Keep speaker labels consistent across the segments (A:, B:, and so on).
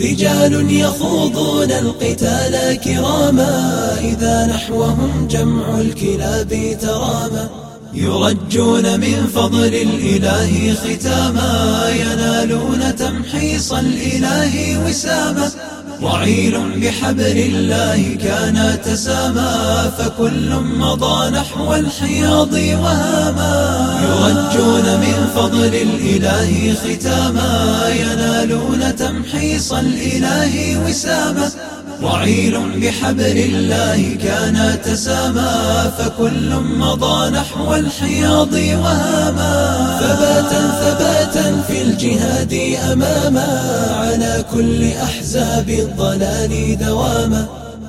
A: رجال يخوضون القتال كراما إذا نحوهم جمع الكلاب تراما. يرجون من فضل الإله ختاما ينالون تمحيص الإله وساما. رعيل بحبل الله كان تساما فكل مضى نحو الحياض وهاما. يرجون من فضل الإله ختاما ينالون تمحيص الإله وساما. رعيل بحبل الله كان تساما فكل مضى نحو الحياض وهاما. ثباتا ثباتا في الجهاد أماما على كل أحزاب الضلال دواما.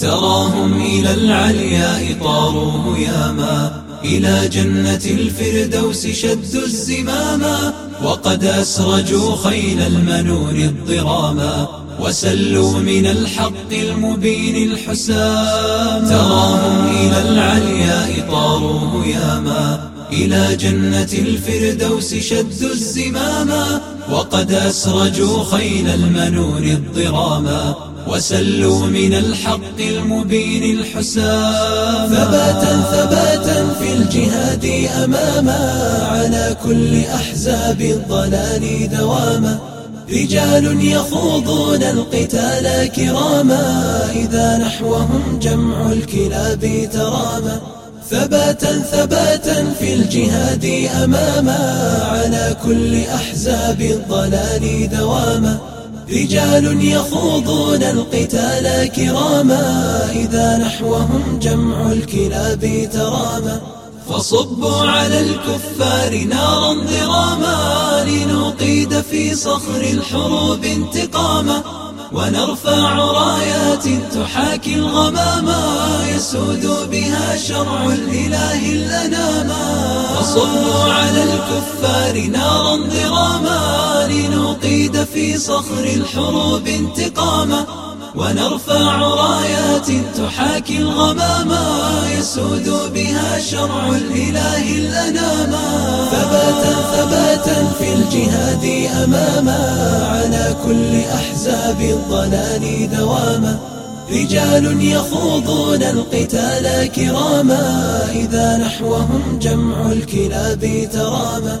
A: تراهم إلى العلياء طاروا هياما إلى جنة الفردوس شدوا الزماما. وقد أسرجوا خيل المنون الضراما. وسلوا من الحق المبين الحسام. تراهم إلى العلياء طاروا هياما إلى جنة الفردوس شدوا الزماما. وقد أسرجوا خيل المنون الضراما وسلوا من الحق المبين الحسام. ثباتا ثباتا في الجهاد أماما على كل أحزاب الضلال دواما رجال يخوضون القتال كراما إذا نحوهم جمع الكلاب تراما. ثباتا ثباتا في الجهاد أماما على كل أحزاب الضلال دواما رجال يخوضون القتال كراما إذا نحوهم جمع الكلاب تراما. فصبوا على الكفار نارا ضراما لنقيد في صخر الحروب انتقاما. ونرفع رايات تحاكي الغماما يسود بها شرع الإله الأناما فصبوا على الكفار نارا ضراما لنقيد في صخر الحروب انتقاما. ونرفع رايات تحاكي الغماما يسود بها شرع الإله الأناما ثباتا ثباتا في الجهاد أماما. على كل أحزاب الضلال دواما رجال يخوضون القتال كراما. إذا نحوهم جمع الكلاب تراما.